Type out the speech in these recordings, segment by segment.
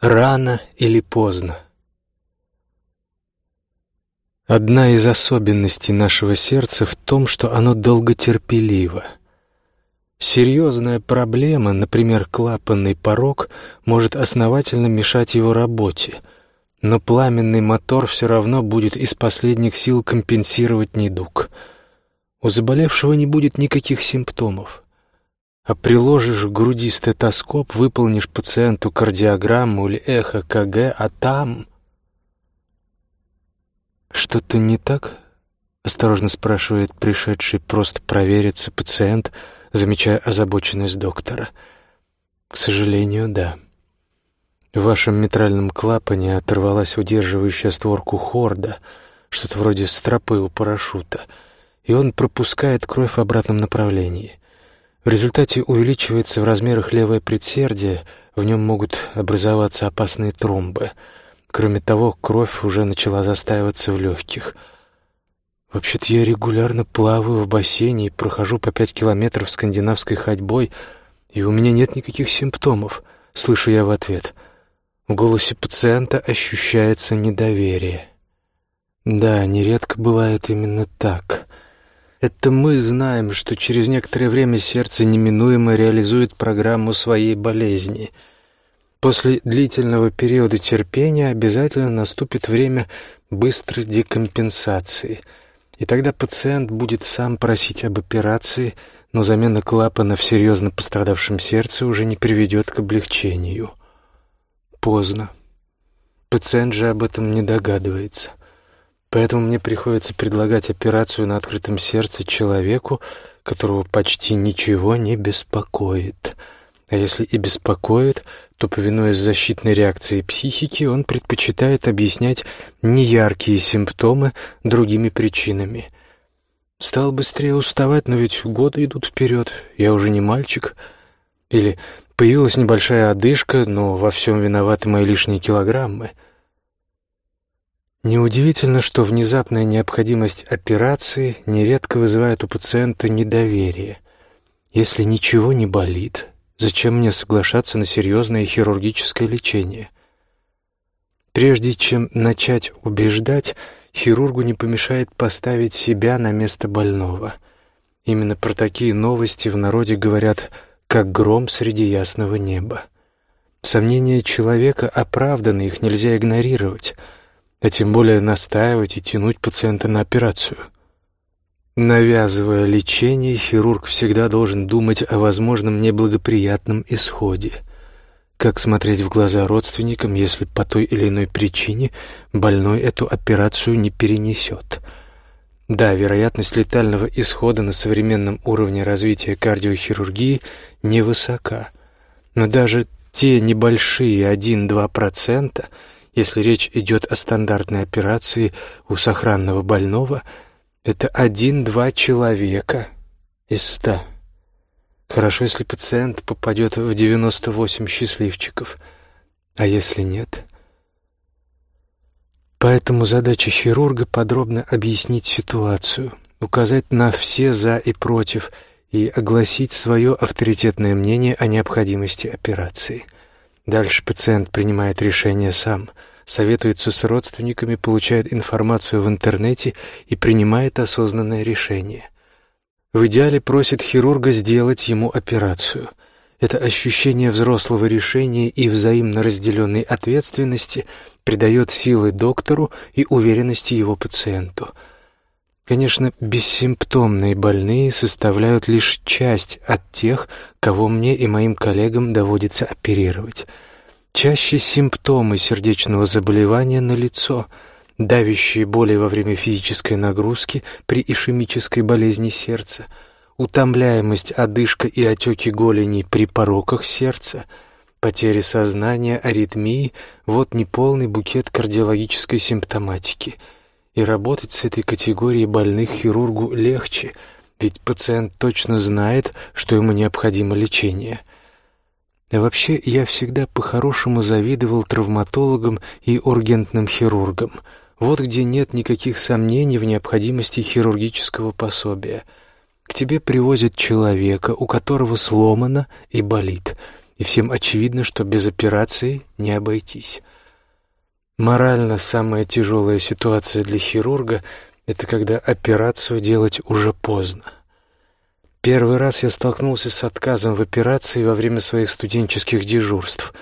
Рано или поздно. Одна из особенностей нашего сердца в том, что оно долготерпеливо. Серьезная проблема, например, клапанный порог, может основательно мешать его работе, но пламенный мотор все равно будет из последних сил компенсировать недуг. У заболевшего не будет никаких симптомов а приложишь к груди стетоскоп, выполнишь пациенту кардиограмму или эхо КГ, а там... «Что-то не так?» — осторожно спрашивает пришедший просто провериться пациент, замечая озабоченность доктора. «К сожалению, да. В вашем митральном клапане оторвалась удерживающая створку хорда, что-то вроде стропы у парашюта, и он пропускает кровь в обратном направлении». В результате увеличивается в размерах левое предсердие, в нем могут образоваться опасные тромбы. Кроме того, кровь уже начала застаиваться в легких. Вообще-то я регулярно плаваю в бассейне и прохожу по пять километров скандинавской ходьбой, и у меня нет никаких симптомов, слышу я в ответ. В голосе пациента ощущается недоверие. Да, нередко бывает именно так — это мы знаем, что через некоторое время сердце неминуемо реализует программу своей болезни. После длительного периода терпения обязательно наступит время быстрой декомпенсации, и тогда пациент будет сам просить об операции, но замена клапана в серьезно пострадавшем сердце уже не приведет к облегчению. Поздно. Пациент же об этом не догадывается. Поэтому мне приходится предлагать операцию на открытом сердце человеку, которого почти ничего не беспокоит. А если и беспокоит, то, повинуясь защитной реакции психики, он предпочитает объяснять неяркие симптомы другими причинами. Стал быстрее уставать, но ведь годы идут вперед, я уже не мальчик. Или появилась небольшая одышка, но во всем виноваты мои лишние килограммы — Неудивительно, что внезапная необходимость операции нередко вызывает у пациента недоверие. Если ничего не болит, зачем мне соглашаться на серьезное хирургическое лечение? Прежде чем начать убеждать, хирургу не помешает поставить себя на место больного. Именно про такие новости в народе говорят «как гром среди ясного неба». Сомнения человека оправданы, их нельзя игнорировать — а тем более настаивать и тянуть пациента на операцию. Навязывая лечение, хирург всегда должен думать о возможном неблагоприятном исходе. Как смотреть в глаза родственникам, если по той или иной причине больной эту операцию не перенесет? Да, вероятность летального исхода на современном уровне развития кардиохирургии невысока, но даже те небольшие 1-2%, если речь идет о стандартной операции у сохранного больного, это один-два человека из ста. Хорошо, если пациент попадет в 98 счастливчиков, а если нет? Поэтому задача хирурга подробно объяснить ситуацию, указать на все «за» и «против» и огласить свое авторитетное мнение о необходимости операции – Дальше пациент принимает решение сам, советуется с родственниками, получает информацию в интернете и принимает осознанное решение. В идеале просит хирурга сделать ему операцию. Это ощущение взрослого решения и взаимно разделенной ответственности придает силы доктору и уверенности его пациенту – Конечно, бессимптомные больные составляют лишь часть от тех, кого мне и моим коллегам доводится оперировать. Чаще симптомы сердечного заболевания налицо, давящие боли во время физической нагрузки при ишемической болезни сердца, утомляемость, одышка и отеки голени при пороках сердца, потеря сознания, аритмии – вот неполный букет кардиологической симптоматики – и работать с этой категорией больных хирургу легче, ведь пациент точно знает, что ему необходимо лечение. А вообще, я всегда по-хорошему завидовал травматологам и ургентным хирургам. Вот где нет никаких сомнений в необходимости хирургического пособия. К тебе привозят человека, у которого сломано и болит, и всем очевидно, что без операции не обойтись. Морально самая тяжелая ситуация для хирурга — это когда операцию делать уже поздно. Первый раз я столкнулся с отказом в операции во время своих студенческих дежурств.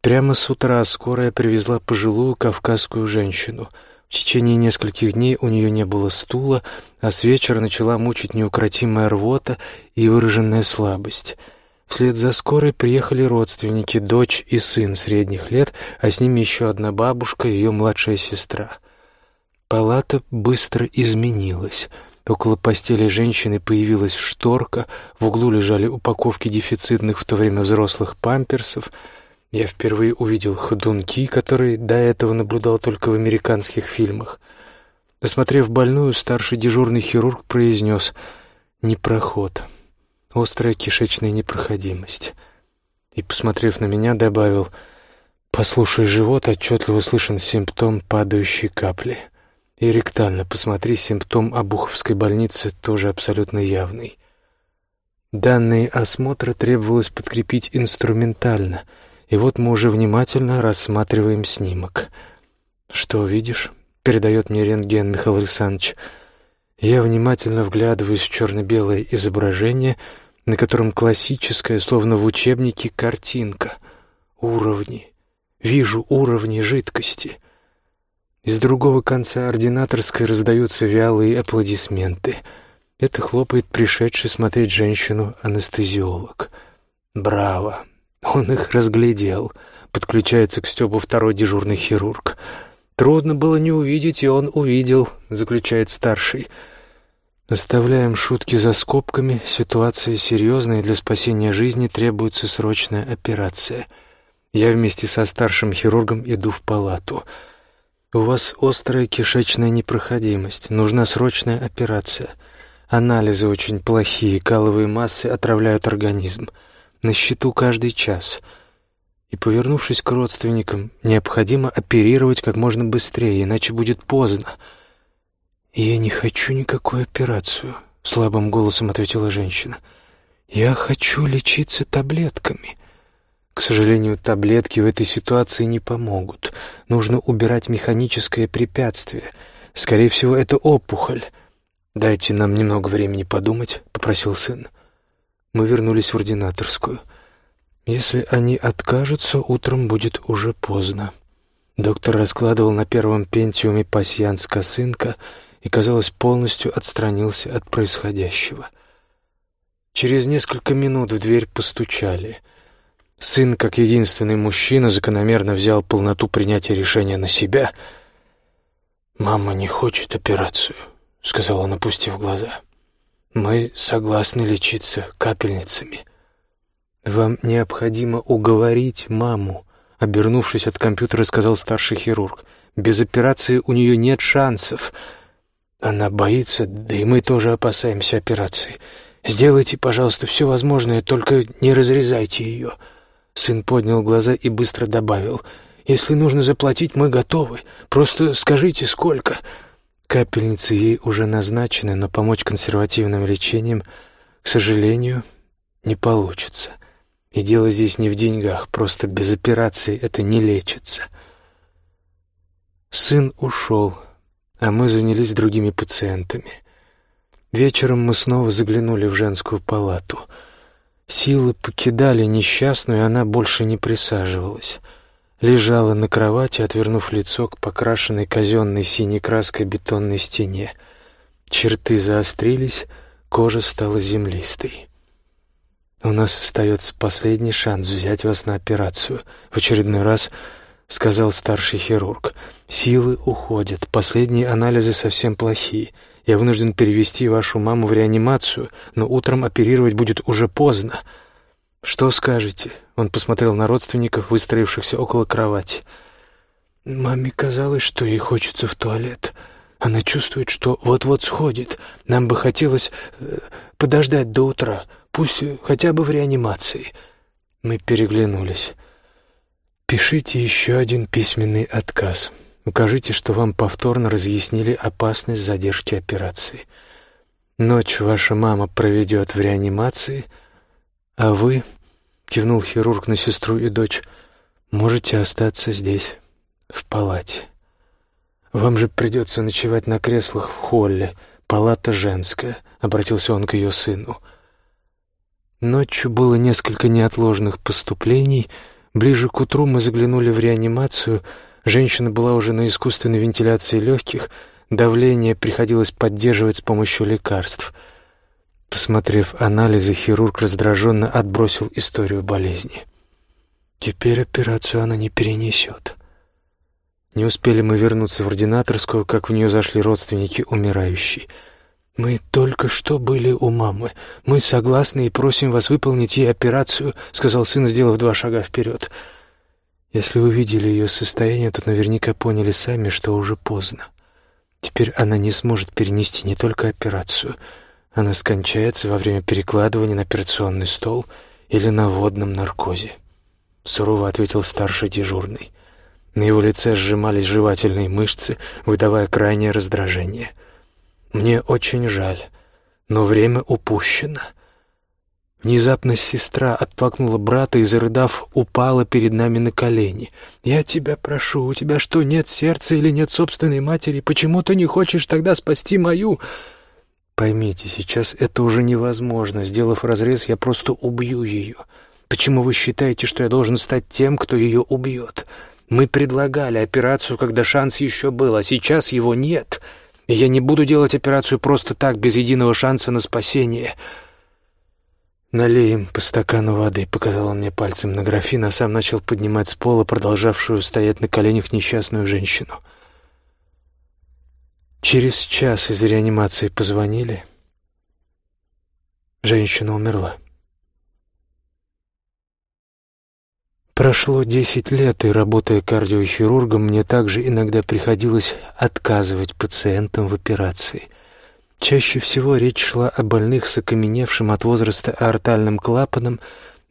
Прямо с утра скорая привезла пожилую кавказскую женщину. В течение нескольких дней у нее не было стула, а с вечера начала мучить неукротимая рвота и выраженная слабость — Вслед за скорой приехали родственники, дочь и сын средних лет, а с ними еще одна бабушка и ее младшая сестра. Палата быстро изменилась. Около постели женщины появилась шторка, в углу лежали упаковки дефицитных в то время взрослых памперсов. Я впервые увидел ходунки, которые до этого наблюдал только в американских фильмах. Досмотрев больную, старший дежурный хирург произнес «Не проход» острая кишечная непроходимость. И, посмотрев на меня, добавил, «Послушай живот, отчетливо слышен симптом падающей капли. И ректально посмотри, симптом Обуховской больницы тоже абсолютно явный». Данные осмотра требовалось подкрепить инструментально, и вот мы уже внимательно рассматриваем снимок. «Что видишь?» — передает мне рентген Михаил Александрович. Я внимательно вглядываюсь в черно-белое изображение — на котором классическая, словно в учебнике, картинка. Уровни. Вижу уровни жидкости. Из другого конца ординаторской раздаются вялые аплодисменты. Это хлопает пришедший смотреть женщину-анестезиолог. «Браво!» Он их разглядел. Подключается к Степу второй дежурный хирург. «Трудно было не увидеть, и он увидел», — заключает старший. Оставляем шутки за скобками. Ситуация серьезная, и для спасения жизни требуется срочная операция. Я вместе со старшим хирургом иду в палату. У вас острая кишечная непроходимость. Нужна срочная операция. Анализы очень плохие, каловые массы отравляют организм. На счету каждый час. И, повернувшись к родственникам, необходимо оперировать как можно быстрее, иначе будет поздно. «Я не хочу никакую операцию», — слабым голосом ответила женщина. «Я хочу лечиться таблетками». К сожалению, таблетки в этой ситуации не помогут. Нужно убирать механическое препятствие. Скорее всего, это опухоль. «Дайте нам немного времени подумать», — попросил сын. Мы вернулись в ординаторскую. Если они откажутся, утром будет уже поздно. Доктор раскладывал на первом пентиуме пасьянс косынка — и, казалось, полностью отстранился от происходящего. Через несколько минут в дверь постучали. Сын, как единственный мужчина, закономерно взял полноту принятия решения на себя. «Мама не хочет операцию», — сказал он, опустив глаза. «Мы согласны лечиться капельницами». «Вам необходимо уговорить маму», — обернувшись от компьютера, сказал старший хирург. «Без операции у нее нет шансов». Она боится, да и мы тоже опасаемся операции. Сделайте, пожалуйста, все возможное, только не разрезайте ее». Сын поднял глаза и быстро добавил. «Если нужно заплатить, мы готовы. Просто скажите, сколько». Капельницы ей уже назначены, но помочь консервативным лечением, к сожалению, не получится. И дело здесь не в деньгах, просто без операции это не лечится. Сын ушел, а мы занялись другими пациентами. Вечером мы снова заглянули в женскую палату. Силы покидали несчастную, и она больше не присаживалась. Лежала на кровати, отвернув лицо к покрашенной казенной синей краской бетонной стене. Черты заострились, кожа стала землистой. «У нас остается последний шанс взять вас на операцию. В очередной раз — сказал старший хирург. «Силы уходят. Последние анализы совсем плохие. Я вынужден перевести вашу маму в реанимацию, но утром оперировать будет уже поздно». «Что скажете?» Он посмотрел на родственников, выстроившихся около кровати. «Маме казалось, что ей хочется в туалет. Она чувствует, что вот-вот сходит. Нам бы хотелось э, подождать до утра, пусть хотя бы в реанимации». Мы переглянулись. Пишите еще один письменный отказ. Укажите, что вам повторно разъяснили опасность задержки операции. Ночь ваша мама проведет в реанимации, а вы — кивнул хирург на сестру и дочь. «Можете остаться здесь, в палате. Вам же придется ночевать на креслах в холле. Палата женская», — обратился он к ее сыну. Ночью было несколько неотложных поступлений. Ближе к утру мы заглянули в реанимацию. Женщина была уже на искусственной вентиляции легких. Давление приходилось поддерживать с помощью лекарств — Посмотрев анализы, хирург раздраженно отбросил историю болезни. Теперь операцию она не перенесет. Не успели мы вернуться в ординаторскую, как в нее зашли родственники умирающей. «Мы только что были у мамы. Мы согласны и просим вас выполнить ей операцию», — сказал сын, сделав два шага вперед. Если вы видели ее состояние, то наверняка поняли сами, что уже поздно. Теперь она не сможет перенести не только операцию — она скончается во время перекладывания на операционный стол или на водном наркозе. Сурово ответил старший дежурный. На его лице сжимались жевательные мышцы, выдавая крайнее раздражение. «Мне очень жаль, но время упущено». Внезапно сестра оттолкнула брата и, зарыдав, упала перед нами на колени. «Я тебя прошу, у тебя что, нет сердца или нет собственной матери? Почему ты не хочешь тогда спасти мою?» Поймите, сейчас это уже невозможно. Сделав разрез, я просто убью ее. Почему вы считаете, что я должен стать тем, кто ее убьет? Мы предлагали операцию, когда шанс еще был, а сейчас его нет. И я не буду делать операцию просто так, без единого шанса на спасение. «Налей по стакану воды», — показал он мне пальцем на графин, а сам начал поднимать с пола продолжавшую стоять на коленях несчастную женщину. Через час из реанимации позвонили. Женщина умерла. Прошло десять лет, и, работая кардиохирургом, мне также иногда приходилось отказывать пациентам в операции. Чаще всего речь шла о больных с окаменевшим от возраста аортальным клапаном,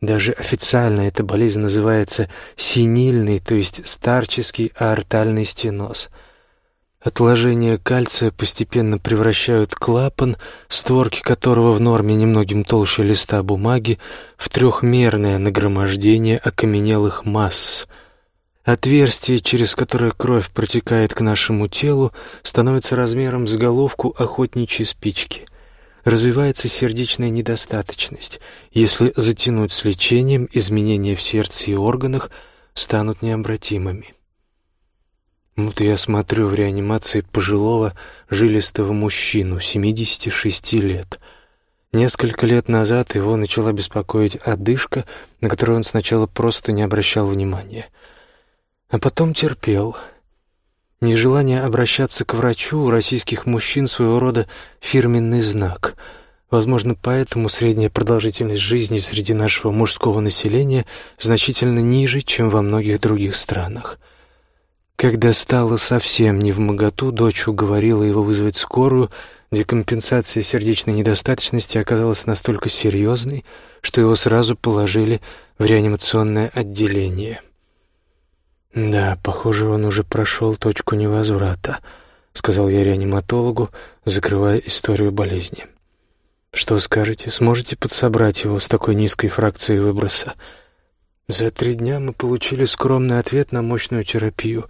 даже официально эта болезнь называется синильный, то есть старческий аортальный стеноз — Отложения кальция постепенно превращают клапан, створки которого в норме немногим толще листа бумаги, в трехмерное нагромождение окаменелых масс. Отверстие, через которое кровь протекает к нашему телу, становится размером с головку охотничьей спички. Развивается сердечная недостаточность. Если затянуть с лечением, изменения в сердце и органах станут необратимыми. Вот я смотрю в реанимации пожилого жилистого мужчину, 76 лет. Несколько лет назад его начала беспокоить одышка, на которую он сначала просто не обращал внимания. А потом терпел. Нежелание обращаться к врачу у российских мужчин своего рода фирменный знак. Возможно, поэтому средняя продолжительность жизни среди нашего мужского населения значительно ниже, чем во многих других странах. Когда стало совсем не в моготу, дочь уговорила его вызвать скорую. Декомпенсация сердечной недостаточности оказалась настолько серьезной, что его сразу положили в реанимационное отделение. «Да, похоже, он уже прошел точку невозврата», — сказал я реаниматологу, закрывая историю болезни. «Что скажете? Сможете подсобрать его с такой низкой фракцией выброса?» За три дня мы получили скромный ответ на мощную терапию.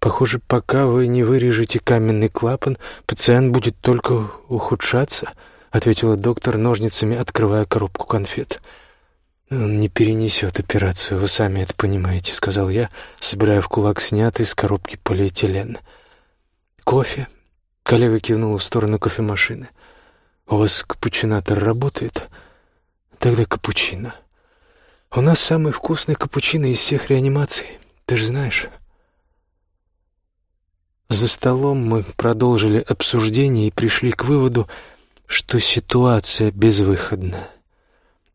Похоже, пока вы не вырежете каменный клапан, пациент будет только ухудшаться, ответила доктор ножницами, открывая коробку конфет. Он не перенесет операцию, вы сами это понимаете, сказал я, собирая в кулак снятый из коробки полиэтилен. Кофе? Коллега кивнула в сторону кофемашины. У вас капучинатор работает? Тогда капучино. У нас самый вкусный капучино из всех реанимаций, ты же знаешь. За столом мы продолжили обсуждение и пришли к выводу, что ситуация безвыходна.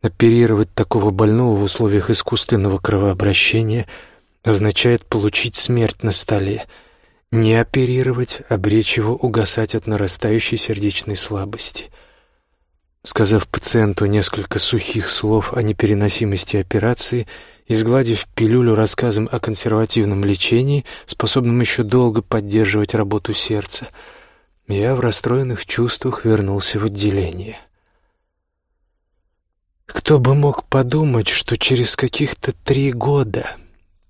Оперировать такого больного в условиях искусственного кровообращения означает получить смерть на столе. Не оперировать, обречь его угасать от нарастающей сердечной слабости — Сказав пациенту несколько сухих слов о непереносимости операции, изгладив пилюлю рассказом о консервативном лечении, способном еще долго поддерживать работу сердца, я в расстроенных чувствах вернулся в отделение. Кто бы мог подумать, что через каких-то три года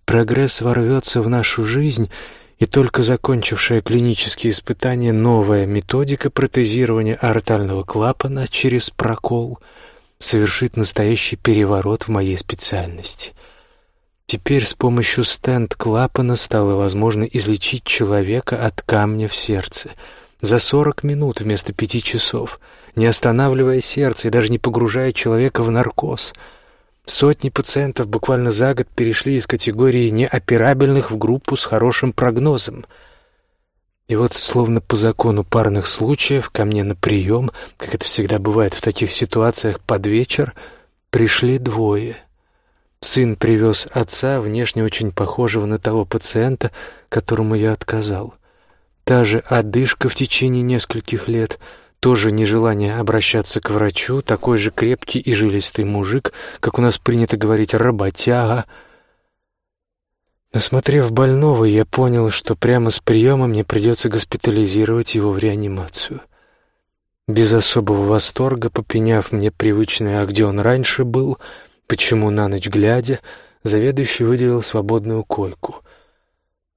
прогресс ворвется в нашу жизнь, и только закончившая клинические испытания новая методика протезирования аортального клапана через прокол совершит настоящий переворот в моей специальности. Теперь с помощью стенд-клапана стало возможно излечить человека от камня в сердце за 40 минут вместо пяти часов, не останавливая сердце и даже не погружая человека в наркоз. Сотни пациентов буквально за год перешли из категории неоперабельных в группу с хорошим прогнозом. И вот, словно по закону парных случаев, ко мне на прием, как это всегда бывает в таких ситуациях под вечер, пришли двое — Сын привез отца, внешне очень похожего на того пациента, которому я отказал. Та же одышка в течение нескольких лет, тоже нежелание обращаться к врачу, такой же крепкий и жилистый мужик, как у нас принято говорить, работяга. Насмотрев больного, я понял, что прямо с приема мне придется госпитализировать его в реанимацию. Без особого восторга, попеняв мне привычное, а где он раньше был — почему на ночь глядя заведующий выделил свободную койку.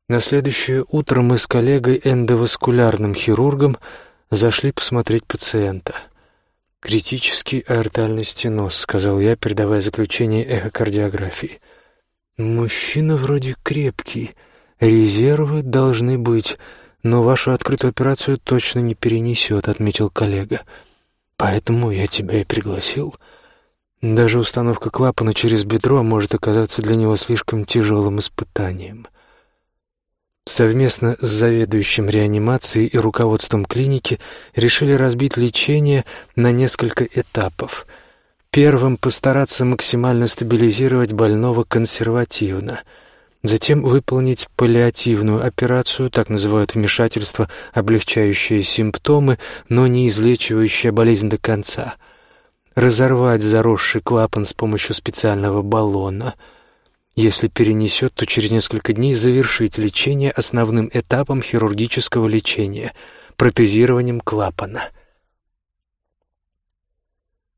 На следующее утро мы с коллегой эндоваскулярным хирургом зашли посмотреть пациента. «Критический аортальный стеноз», — сказал я, передавая заключение эхокардиографии. «Мужчина вроде крепкий, резервы должны быть, но вашу открытую операцию точно не перенесет», — отметил коллега. «Поэтому я тебя и пригласил». Даже установка клапана через бедро может оказаться для него слишком тяжелым испытанием. Совместно с заведующим реанимацией и руководством клиники решили разбить лечение на несколько этапов. Первым постараться максимально стабилизировать больного консервативно, затем выполнить паллиативную операцию, так называют вмешательство, облегчающее симптомы, но не излечивающее болезнь до конца — разорвать заросший клапан с помощью специального баллона. Если перенесет, то через несколько дней завершить лечение основным этапом хирургического лечения – протезированием клапана.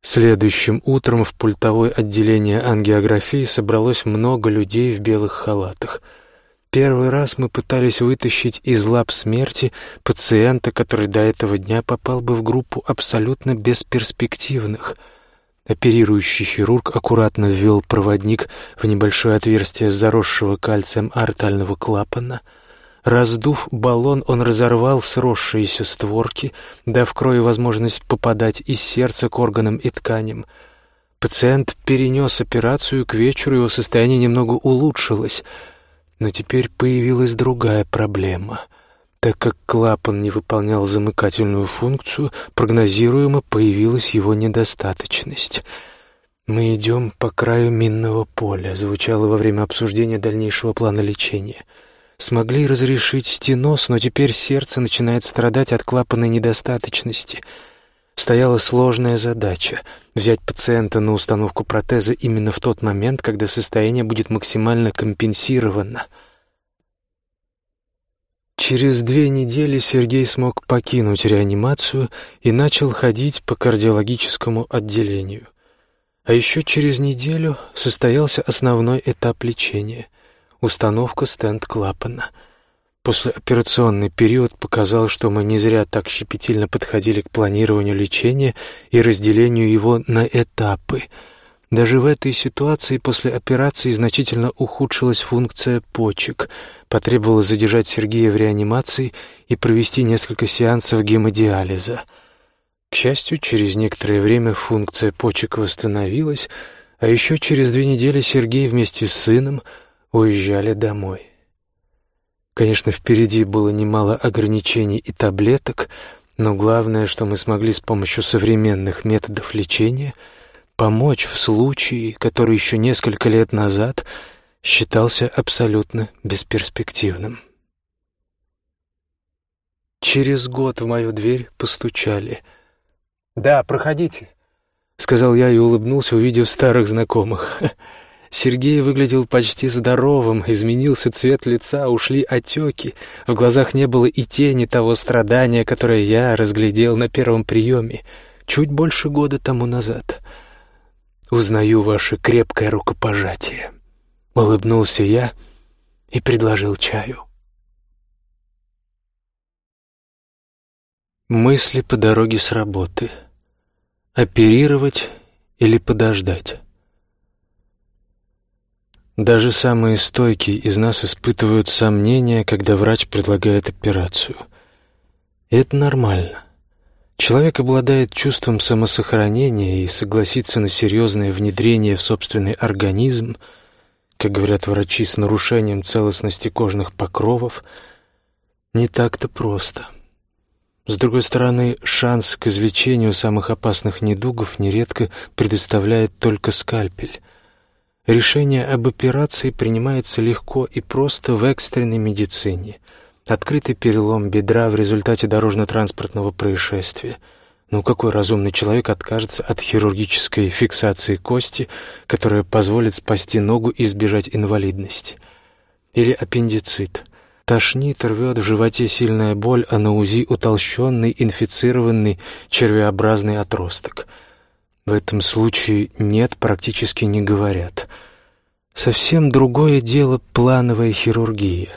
Следующим утром в пультовое отделение ангиографии собралось много людей в белых халатах. Первый раз мы пытались вытащить из лап смерти пациента, который до этого дня попал бы в группу абсолютно бесперспективных – Оперирующий хирург аккуратно ввел проводник в небольшое отверстие заросшего кальцием артального клапана. Раздув баллон, он разорвал сросшиеся створки, дав крови возможность попадать из сердца к органам и тканям. Пациент перенес операцию, к вечеру его состояние немного улучшилось, но теперь появилась другая проблема — так как клапан не выполнял замыкательную функцию, прогнозируемо появилась его недостаточность. «Мы идем по краю минного поля», — звучало во время обсуждения дальнейшего плана лечения. «Смогли разрешить стеноз, но теперь сердце начинает страдать от клапанной недостаточности». Стояла сложная задача — взять пациента на установку протеза именно в тот момент, когда состояние будет максимально компенсировано — Через две недели Сергей смог покинуть реанимацию и начал ходить по кардиологическому отделению. А еще через неделю состоялся основной этап лечения — установка стенд-клапана. Послеоперационный период показал, что мы не зря так щепетильно подходили к планированию лечения и разделению его на этапы — даже в этой ситуации после операции значительно ухудшилась функция почек. Потребовалось задержать Сергея в реанимации и провести несколько сеансов гемодиализа. К счастью, через некоторое время функция почек восстановилась, а еще через две недели Сергей вместе с сыном уезжали домой. Конечно, впереди было немало ограничений и таблеток, но главное, что мы смогли с помощью современных методов лечения — помочь в случае, который еще несколько лет назад считался абсолютно бесперспективным. Через год в мою дверь постучали. «Да, проходите», — сказал я и улыбнулся, увидев старых знакомых. Сергей выглядел почти здоровым, изменился цвет лица, ушли отеки, в глазах не было и тени того страдания, которое я разглядел на первом приеме, чуть больше года тому назад — узнаю ваше крепкое рукопожатие». Улыбнулся я и предложил чаю. Мысли по дороге с работы. Оперировать или подождать? Даже самые стойкие из нас испытывают сомнения, когда врач предлагает операцию. И это нормально. Человек обладает чувством самосохранения и согласится на серьезное внедрение в собственный организм, как говорят врачи, с нарушением целостности кожных покровов, не так-то просто. С другой стороны, шанс к излечению самых опасных недугов нередко предоставляет только скальпель — Решение об операции принимается легко и просто в экстренной медицине. Открытый перелом бедра в результате дорожно-транспортного происшествия. Ну какой разумный человек откажется от хирургической фиксации кости, которая позволит спасти ногу и избежать инвалидности? Или аппендицит. Тошнит, рвет в животе сильная боль, а на УЗИ утолщенный, инфицированный червеобразный отросток – в этом случае «нет» практически не говорят. Совсем другое дело плановая хирургия.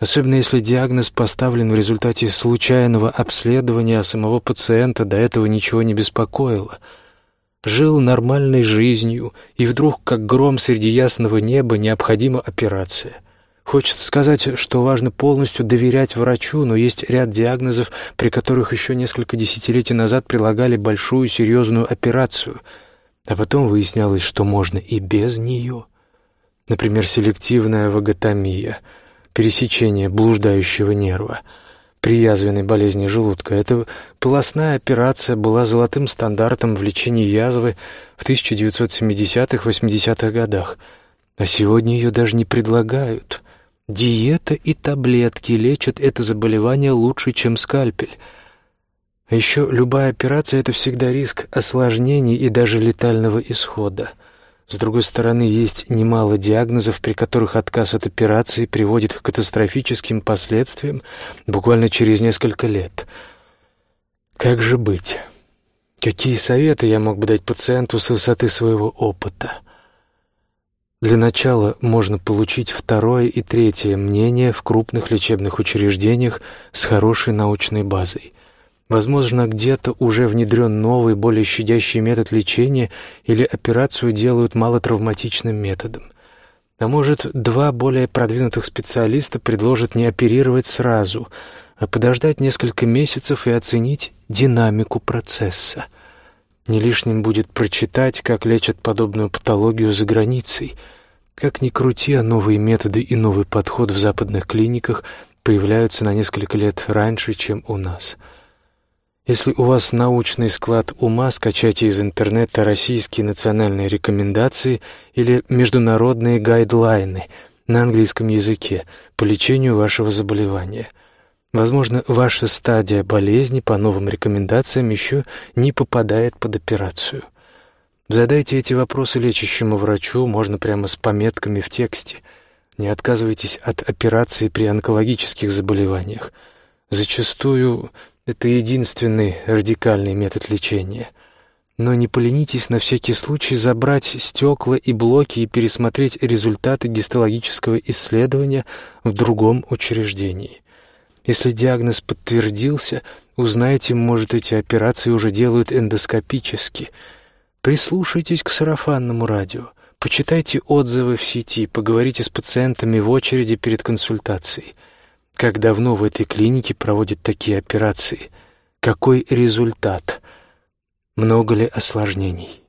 Особенно если диагноз поставлен в результате случайного обследования, а самого пациента до этого ничего не беспокоило. Жил нормальной жизнью, и вдруг, как гром среди ясного неба, необходима операция — Хочется сказать, что важно полностью доверять врачу, но есть ряд диагнозов, при которых еще несколько десятилетий назад прилагали большую серьезную операцию, а потом выяснялось, что можно и без нее. Например, селективная ваготомия, пересечение блуждающего нерва при язвенной болезни желудка. Эта полостная операция была золотым стандартом в лечении язвы в 1970-80-х годах, а сегодня ее даже не предлагают – Диета и таблетки лечат это заболевание лучше, чем скальпель. А еще любая операция — это всегда риск осложнений и даже летального исхода. С другой стороны, есть немало диагнозов, при которых отказ от операции приводит к катастрофическим последствиям буквально через несколько лет. Как же быть? Какие советы я мог бы дать пациенту с высоты своего опыта? — для начала можно получить второе и третье мнение в крупных лечебных учреждениях с хорошей научной базой. Возможно, где-то уже внедрен новый, более щадящий метод лечения или операцию делают малотравматичным методом. А может, два более продвинутых специалиста предложат не оперировать сразу, а подождать несколько месяцев и оценить динамику процесса. Не лишним будет прочитать, как лечат подобную патологию за границей. Как ни крути, а новые методы и новый подход в западных клиниках появляются на несколько лет раньше, чем у нас. Если у вас научный склад ума, скачайте из интернета российские национальные рекомендации или международные гайдлайны на английском языке по лечению вашего заболевания – Возможно, ваша стадия болезни по новым рекомендациям еще не попадает под операцию. Задайте эти вопросы лечащему врачу, можно прямо с пометками в тексте. Не отказывайтесь от операции при онкологических заболеваниях. Зачастую это единственный радикальный метод лечения. Но не поленитесь на всякий случай забрать стекла и блоки и пересмотреть результаты гистологического исследования в другом учреждении. Если диагноз подтвердился, узнайте, может, эти операции уже делают эндоскопически. Прислушайтесь к сарафанному радио, почитайте отзывы в сети, поговорите с пациентами в очереди перед консультацией. Как давно в этой клинике проводят такие операции? Какой результат? Много ли осложнений?